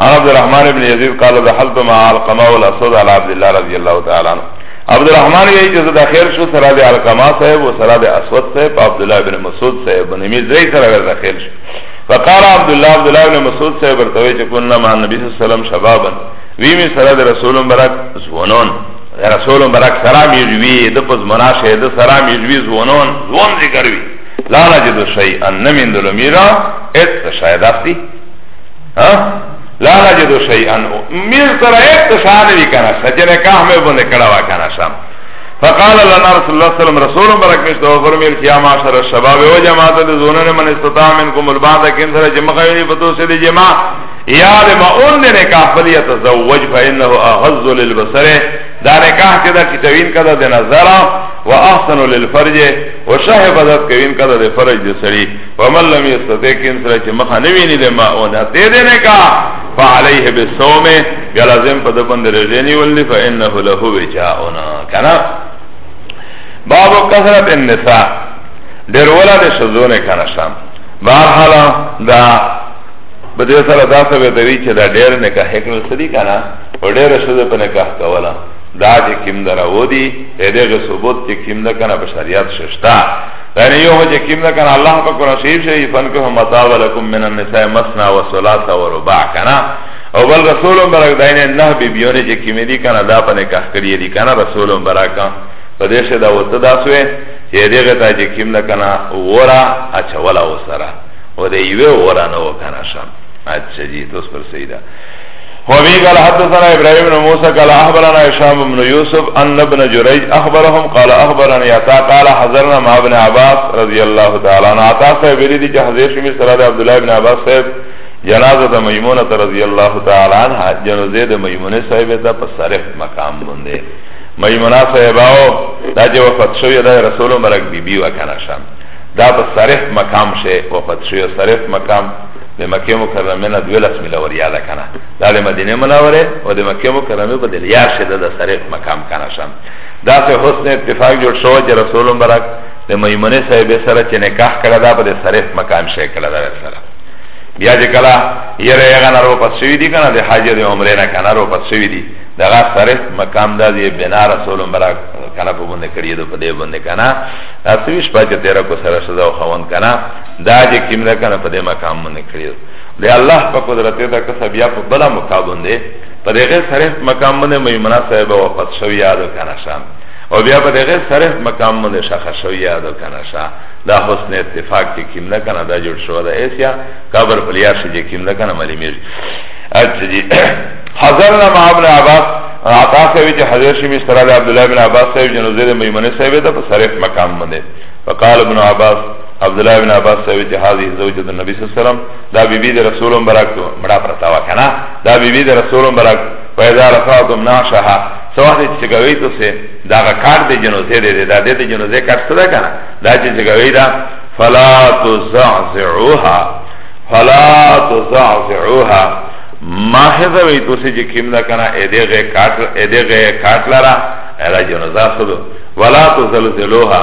عن عبد الرحمن ابن يزيد قال دخلت مع القماء والاسود على عبد الله رضي الله تعالى عنه عبد الرحمن وی چې زه داخل شو سره د القما صاحب او سره د اسود صاحب عبد الله ابن مسعود صاحب باندې می زری سره داخل شو فقال عبد الله عبد الله ابن مسعود صاحب ورته چې كنا مع النبي صلى الله عليه وسلم شبابا وی می سره د رسول مبارک زونون رسول مبارک سره می وی د پز مناشه د سره می وی زونون زون ذکر وی لا نجد شيئا نمن دلمیرا ات شاید افتی ها لا نجد شیئا میر سره ایک تشانه وی کنه سچه نکاح میں بنده کڑا وا کنه شام فقال لنا رسول الله صلی الله علیه وسلم رسول برک مشت او فرمیل کیا معاشر الشباب او جماعت د زونن من استطاع منکم البعض کین سره جمع کوي پتو سے دی جمع یاد ما اون دې نکاح فلی تزوج فانه اغض للبصر دا نکاح کې دا چې توین کده د نظر او احسن للفرج او شهبت کوین کده د فرج د سړي فمن لم يستطيع كن سره چې مخه نه ویني د ما او نه دې دې نه کا فعليه بالصوم بیا لازم په دبند رجنی ولني فانه له وجاءنا کنا باب کثرت النساء ډیر ولا د شذونه کنا شام بهر حال دا په دې سره دا څه به دوی چې دا ډیر نه کا حکم سړي کنا او ډیر شذه په نکاح کولا دا چې کیم درا ودی دغه ثبوت چې کیم نه کنا بشریات ششتا یعنی یو چې کیم نه کنه الله په قرآن شریف شي فنکه متاع ولکم من النساء مثنا وثلاث ورباع کنه او بل رسول مبارک داینه نه بی بیونه چې کیم دي کنه دا په نکاح کړی دي کنه رسول مبارک په دې شه دا وته دا سوې چې دغه ته چې کیم نه کنه ورا اچولا وسره و ده یوه ورانه و کنه شم اچھا جی تو اس پر سیده وبه قال حدثنا ابراهيم بن موسى قال اخبرنا هشام بن يوسف ان ابن جريج اخبرهم قال اخبرني عطا قال حضرنا مع ابن عباس رضي الله تعالى عنه عطا صاحب لري چې حضرت شمس صلى عبد الله بن عباس صاحب جنازه ميمونه رضي الله تعالى عنها جنازه ميمونه صاحب ته په صرف مقام باندې ميمونه صاحب او دا چې وفات شوی دا رسول مبارک بيبي وکنه شم دا په صرف مقام شه وفات شوی صرف مقام د مکه مکرمه نه دوه لس میله وریا ده کنه دا د مدینه منوره او د مکه مکرمه په دلیا شه ده د سریف مقام کنه شم دا په حسن اتفاق جوړ شو چې رسول مبارک د میمنه صاحب سره چې نکاح کړه دا په سریف مقام شه کړه دا سره بیا چې کله یره هغه نارو پس شوی دی کنه د حج د عمره نه کنه رو پس شوی دی دغه سریف مقام دا دی بنا رسول مبارک کنه په باندې کړی دو په دې باندې کنه تاسو ویش پاتې تیرا کو سره سزا او خوان کنه دا چې کیم ده کنه په دې مقام باندې کړی دی الله په قدرت دا که بیا په بلا مقام باندې په دغه صرف مقام باندې میمنه صاحب وفات شوی یاد کنه شام او بیا په دغه صرف مقام باندې شاخ شوی یاد کنه شا دا حسن اتفاق کې کیم ده کنه دا جوړ شو دا ایسیا قبر پلیار شي چې کیم ده کنه ملي میر اچھا جی حضرنا مع ابن عباس عطا صاحب چې حضرت شمی سره عبد الله بن عباس صاحب جنو زیر میمنه صاحب ته په صرف مقام باندې فقال ابن عباس عبدالله بن عباس صاحب چې هذه زوجة النبي صلی الله علیه وسلم دا بیبی د رسول مبارک ته مړه پرتا و کنه دا بیبی د رسول مبارک پیدا رفعتم نعشها سواه چې کوي ته سه دا کار د جنوزه دې دا د جنوزه کار څه ده کنه دا چې کوي دا فلا تزعزعوها فلا تزعزعوها ما هذا وی تو سه چې کیم دا کنه اې دغه کار اې دغه کار لرا الا جنوزه سره ولا تزلزلوها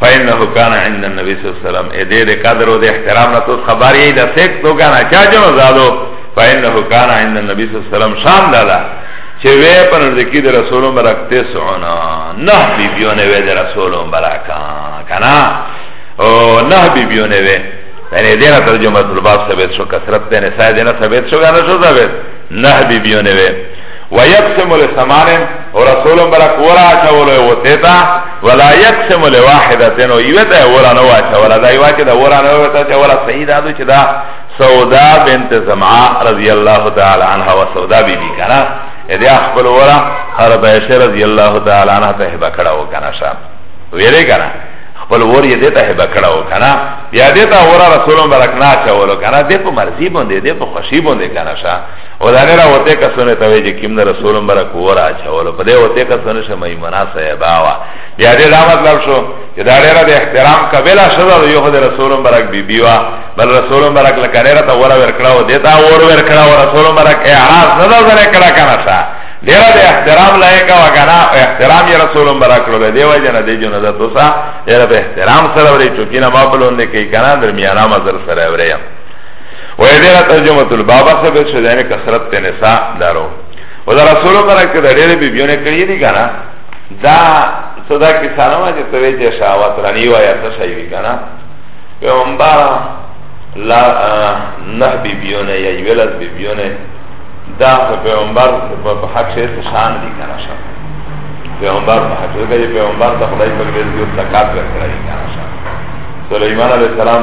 فإنه كان عند النبي صلى الله عليه وسلم اے دے دے قدر و دے احترام نہ تو خبر یہی دا سیک تو کنا چا جنو زادو فإنه كان عند النبي صلى الله عليه وسلم شان دادا چه وی پر نزدکی دے رسول مبرک تسعنا نہ بی بیونے وی دے رسول مبرک کنا او نہ بی بیونے وی یعنی دینا ترجمہ الباب ثبت شو کثرت دینا سای دینا ثبت شو گانا شو ثبت نہ بی بیونے وی و یقسم لسمانن و رسول برک ورا چولو وتیتا ولا یقسم لواحدتن و یوتا ورا نوا چولا دا یوا چه دا ورا نوا تا چولا سید آدو چه دا سودا بنت زمعا رضی اللہ تعالی عنہ و سودا بی بی کنا ادی اخبر ورا حرد عیشه رضی اللہ تعالی عنہ تحبا کڑا و کنا شا ویره کنا خپل ور یې دته هبه کړو کنه بیا دته ور رسول برکنا چولو کنه دې په مرزي باندې دې په خوشي باندې کنه شا او دا نه راوته کسونه ته وی چې کیم نه رسول مبارک ورا چولو په دې وته کسونه شه میمنا صاحبا وا بیا دې دا مطلب شو چې دا ډیره د احترام قبل شوه یو خدای رسول مبارک بی بی وا بل رسول مبارک لکه ډیره ته ورا ورکړاو دې تا ور ورکړاو رسول مبارک اعراض نه دا زره کړه کنه شا ډیره د احترام لایق وا کنه احترام یې رسول مبارک کړو دې وای جن دې جن دا توسا ډیره به احترام سره ورې چوکینه ما بلون نه کوي کنه درمیانه مزر سره ورې و ایدیرا ترجمه تل بابا سبت شده یعنی کسرت تی نسا دارو و دا رسول مبارک که دا دیر بیبیونه کریه دی کنا دا صدا کسانو ما چه توی چه شاوات رانی و یا تشایی بی کنا پیغمبارا لا نه بیبیونه یا یولد بیبیونه دا پیغمبر په حق شه شان دي کنه شه پیغمبر په حق شه پیغمبر ته خدای په دې کې زکات ورکړی کنه شه سليمان عليه السلام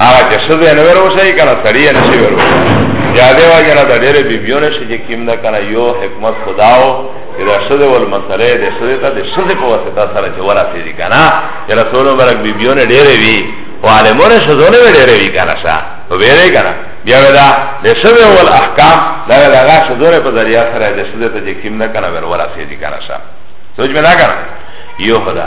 هغه چې څه نه وروسي کنه سړی نه شي وروسي یا دی واجه نه د ډېرې بیبیونه شي چې کیم نه کنه یو حکمت خداو چې دا څه ول مسلې د څه ته د څه په واسطه سره چې ورته دي کنه چې رسول مبارک بیبیونه ډېرې وی او عالمونه څه زونه ډېرې وی کنه څه ویلې کنه بیا ودا د څه ول احکام دا هغه څه زونه په ذریعہ سره د څه ته چې کیم نه کنه ورته دي کنه څه سوچ مې نه کنه یو خدا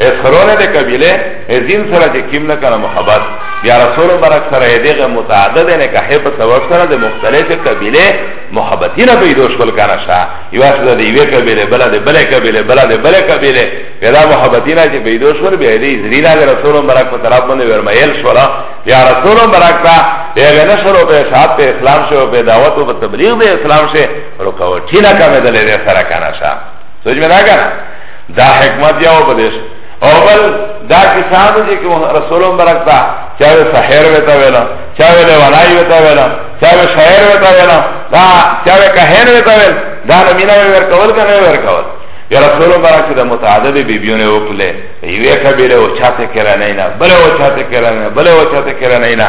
از خرونه ده قبیله از این سره چه کم نکنه محبت بیا رسول برک سره دیغه متعدد نکاحه په سبب سره ده مختلف قبیله محبتی نه پیدا شول کنه شا یو اصلا ده یوه قبیله بلا ده بلا قبیله بلا ده بلا قبیله پیدا محبتی نه چه پیدا شول بیا ده زرینا ده رسول برک په طرف باندې ورمایل شول یا رسول برک تا دیغه نشر او په شاد په اسلام شو په دعوت او په تبلیغ به اسلام شه رکاوټی نه کمه ده لري سره کنه شا سوچ مې راګه دا حکمت یو بدش او بل دا کسانو چې کوم رسول مبارک تا چاوي سحر وتا ویلا چاوي لوالای وتا ویلا چاوي شاعر وتا ویلا دا چاوي کهن وتا ویلا دا نمینه ور کول کنه ور کول یا رسول مبارک د متعدد بیبیونه وکړه یوه کبیره او چاته کرا نه نه بل او چاته کرا نه بل او چاته کرا نه نه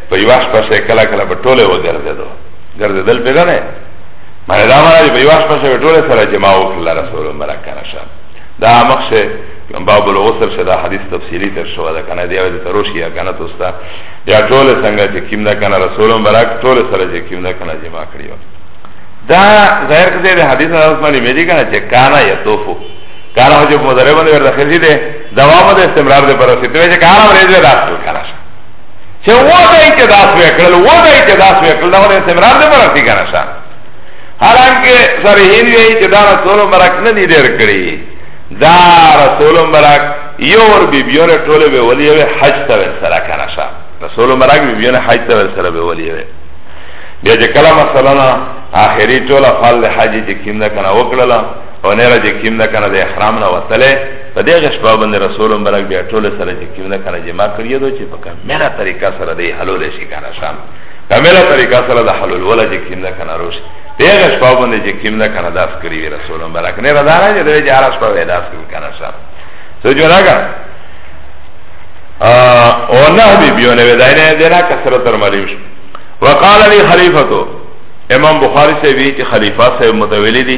په یواش پسې کله کله په ټوله وګرځېدو ګرځېدل پیدا نه معنی دا معنی په یواش پسې په ټوله سره جما وکړل رسول مبارک کنه شه دا مخشه باب الغسل شه دا حدیث تفصیلی تر شو دا کنه دی د تروشی کنه توستا بیا ټوله څنګه چې کیم دا کنه رسول مبارک ټوله سره چې کیم دا کنه جما کړیو دا ظاهر کړي د حدیث راز باندې مې دي کنه چې کانا یتوفو کانا چې مدربونه ور داخلي دي دوام د استمرار لپاره ستوي چې کانا ورې دي راځي کنه چه و دای چه داس وکرل و دای چه داس وکرل دا ولی سمرار ده مرسی کنشا حالانکه صریحین وی چه دا رسول مرک ندی دیر کری دا رسول مرک یور بی بیون طول بی ولی وی حج تا وی سرا کنشا رسول مرک بی بیون حج تا وی سرا بی ولی وی بیا چه کلا مثلا آخری طول فال حج چه کم ده کنه وکرلا و نیره چه کم ده کنه ده احرام نه وطله په دغه شپه باندې رسول مبارک بیا ټول سره چې کیونه کنه جمع کړی دو چې په کمنه طریقه سره دی حلول شي کنه شام کمنه طریقه سره د حلول ولا چې کیونه کنه روش دغه شپه باندې چې کیونه کنه داس کړی رسول مبارک نه را دارا چې دغه جارا شپه وې داس کړی کنه شام سو جو راګه او نه بي بيونه وداینه دینا کثرت تر مریو شو وقال لي خليفته امام بخاری سے بھی کہ خلیفہ سے متولی دی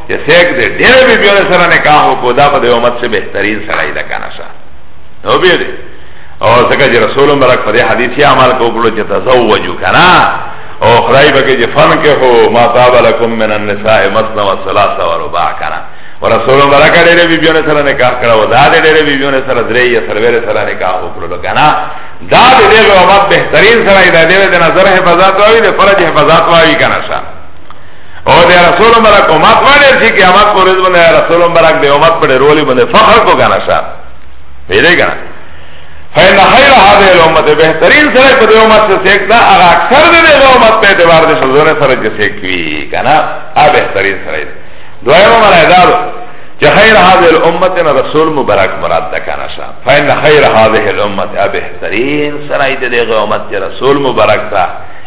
چه سیک ده دیر بی بیو سر نکاح و کودا پا دیو مت سے بہترین سرائی دا کانا شا نو بیو ده او سکا جی رسول مبرک فدی حدیثی عمل کو کلو چه تزوجو کنا او خدای بکی جی فن که خو ما طاب لکم من النساء مصنع و سلاسة و رباع کنا و رسول مبرک دیر بی بیو سر نکاح کرا و دا دیر بی بیو سر دری سرویر سر نکاح و کلو کنا دا دیر بی مت بہترین سرائی دا دیر دیر نظر حفظات واوی دیر فرج حفظات واوی کنا شا او د رسول مبارک امت باندې چې قیامت پر ورځ باندې رسول مبارک د امت پر رولي باندې فخر کو کنه شا ویلې کنه فإن خير هذه الامه بهترین سره په دې امت څخه سیک دا هغه اکثر دې د امت په اعتبار دې شزونه سره چې سیک وی کنه ا بهترین سره دویم مراد دا چې خیر هذه الامه نه رسول مبارک مراد ده کنه شا فإن خير هذه الامه بهترین سره دې د امت رسول مبارک ته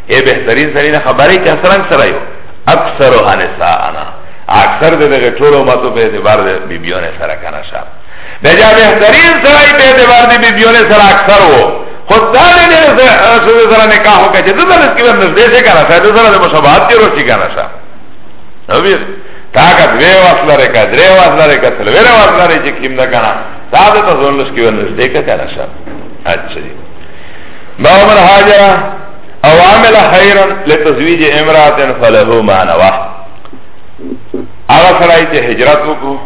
ای بهترین سړی نه خبرې کې اثرنګ سره یو اکثر هنسا انا اکثر د دغه ټولو ماتو په اعتبار د بیبیونه سره کنه شه به جا بهترین سړی په اعتبار د بیبیونه سره اکثر وو خو دا نه سره سره نکاح وکړي چې دغه لږ کې نږدې شه کنه شه دغه سره مشابهت دی روشي کنه شه نو بیر تا کا دوی واسله رکا درې واسله رکا څلور واسله رې چې کیم نه کنه دا د تاسو نس کې نږدې کنه شه اچھا بابا من حاجه او عمل خیرا لتزویج امرات فله ما نوا اغا سرائی چه حجرت وکو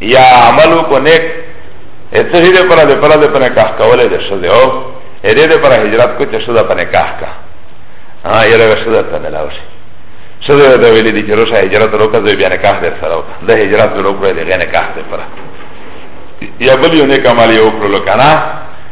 یا عمل وکو نیک اتسوی ده پرا ده پرا ده پا نکاح کوله ده شده او ایده ده پرا حجرت کو چه شده پا نکاح کا ها ایره شده تا ملاوشی شده ده ویلی دی چه روشا حجرت روکا زوی بیا نکاح ده سراو کا ده حجرت روکو ده غی نکاح ده پرا یا بلیو نیک عملی وکرلو کنا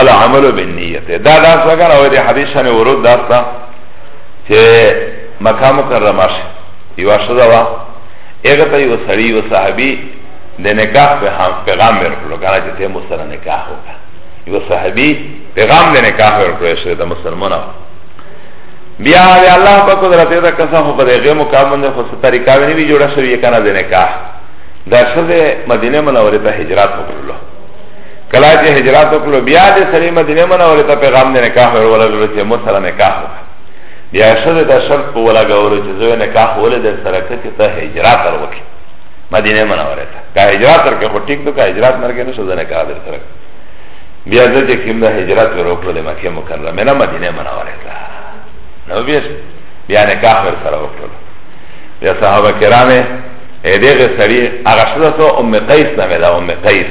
العمل بالنیت دا داس وکر او دی حدیث شانی ورود داستا چه مکه مکرمه شه یو شده وا ایغه تا یو سړی یو صحابی د نکاح په هم پیغام ورکړو کنه چې ته مسره نکاح وکړه یو صحابی پیغام د نکاح ورکړو شه د مسلمانو بیا دی الله په قدرت دا قسم په دغه مقام باندې خو څه طریقه ونی وی جوړه شوی کنه د نکاح دا څه د مدینه منوره ته هجرت وکړو کلا چې هجرت وکړو بیا د سړي مدینه منورې ته پیغام د نکاح ورولګلو چې مور سره نکاح وکړه بیا ښځې ته شرط په ولګولو چې زوی نکاح ولې در سره که چې ته هجرت ور وکړې مدینه منورې ته که هجرت ور کړې خو ټیک تو که هجرت نه کړې نو ښځه نکاح در سره بیا زه چې کوم د هجرت ور وکړو د مکې مکرمې نه مدینه منورې ته نو بیا بیا نکاح ور سره وکړو بیا صحابه کرامې دغه سړي هغه ښځه ته ام قیس نامې ده ام قیس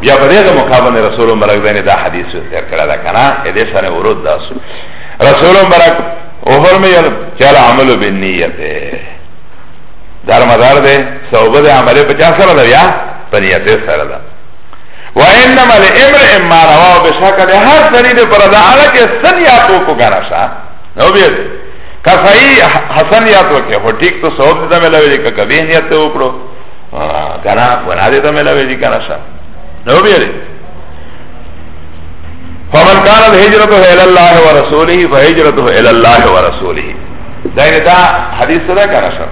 بیا په دې موقع باندې رسول مبارک دې دا حدیث ذکر کړه دا کنه دې سره ورود داس رسول مبارک او فرمایل چې عمل بالنیت دار مدار دې صوبه دې عمل په چا سره دا یا په نیت سره دا وانما الامر اما رواه بشکل هر سری دې پر دا هغه چې سنیاتو کو کنه شا نو بیا کفای حسن یاتو کې هو ټیک تو صوب دې ملوي کې کبه نیت وکړو کنا گناہ دیتا ملاوی جی کنا شا نو بیلی فمن کانت حجرته الى الله ورسوله فهجرته الى الله ورسوله دا یعنی دا حدیث صدا کنا شا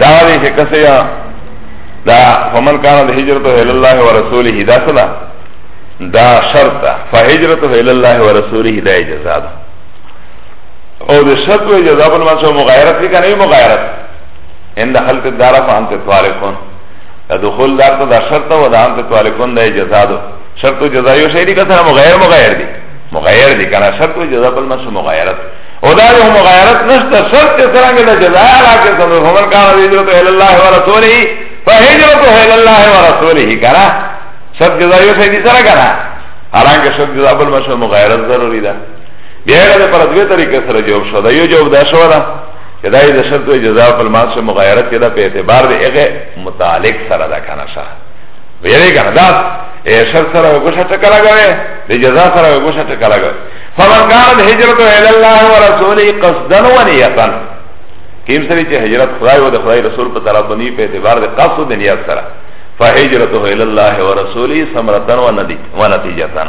دا وی چه کسی دا فمن کانت حجرته الى الله ورسوله دا صدا دا شرط فهجرته الى الله ورسوله دا اجزا دا او دا شرط و اجزا بلمان شو مغایرت بی کنه مغایرت ان دخلت الدار فانت طالقون دا دخول دار ته دا شرط و دا انت طالقون دا جزا دو شرط و جزا یو شی دی که سره مغیر مغیر دی مغیر دی کنه شرط و جزا بل مس مغیرت او دا یو مغیرت نشته شرط ته څنګه دا جزا راکې سم فمن کان هجرت الی الله و رسوله فهجرت الی الله و رسوله کنه شرط جزا یو شی دی سره کنه حالانکه شرط جزا بل مس مغیرت ضروری ده بیا غره پر دوه طریقې سره جواب شو دا یو جواب دا شو دا چه دا ایده شرط و جزا و فلماس و مغایرت چه دا پی اعتبار ده اغه متعلق سره ده کنه شا ویره کنه دا ای شرط سره و گوشه چکا لگوه ده جزا سره و گوشه چکا لگوه فمن کانت حجرت و الالله و رسوله قصدن و نیتن کیم سری چه حجرت خدای و ده خدای رسول پا طرف بنی پی اعتبار ده قصد و ده نیت سره فحجرته الالله و رسوله سمرتن و نتیجتن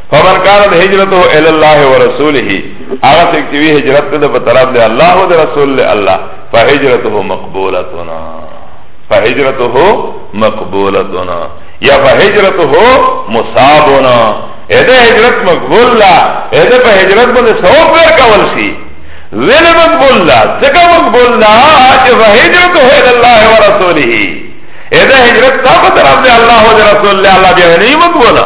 فمن كانت هجرته الى الله ورسوله هغه څوک چې هجرت ته په طرف دی الله او رسول له الله فهجرته مقبولتنا فهجرته مقبولتنا یا فهجرته مصابنا اده هجرت مقبول لا اده په هجرت باندې ثواب ورکول شي ویل مقبول لا څنګه مقبول لا چې فهجرته الى الله ورسوله اده هجرت ته په طرف دی الله او رسول له الله بیا نه مقبوله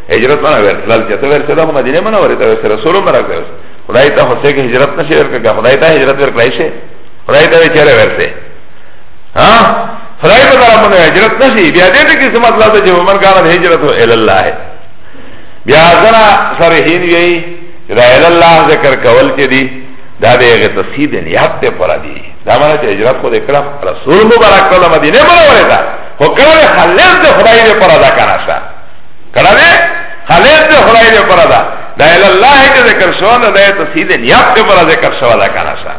هجرت منه ورتلل چه تو ورسه ده مدینه منه وره تا ورسه رسول مرک ده ورسه خدای تا خسه که هجرت نشه ورکه خدای تا هجرت ورکلای شه خدای تا چره ورسه ها خدای په طرف منه هجرت نشي بیا دې ته کیسه مطلب ده چې ومن کان هجرت ال الله بیا زرا صریحین وی دا ال الله ذکر کول چې دی دا به هغه تصید نیت ته پر دی دا معنی چې هجرت خو دې کړم رسول مبارک الله مدینه منوره ده خو کله خلل ده خدای دې پر ادا کنه کړه دې خالص دې خدای دې پر دا دا الا الله چې ذکر شو نه دا ته سیده نیت دې پر ذکر شو دا کنه شا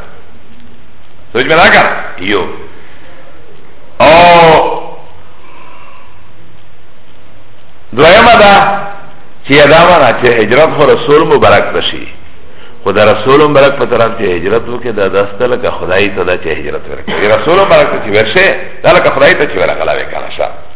سوچ مې راګه یو او دویمه دا چې دا معنا چې هجرت خو رسول مبارک بشي خو دا رسول مبارک په طرف چې هجرت وکړي دا داسته لکه خدای ته دا چې هجرت ورکړي رسول مبارک ته چې ورشه دا لکه خدای ته چې ورغلا وکړه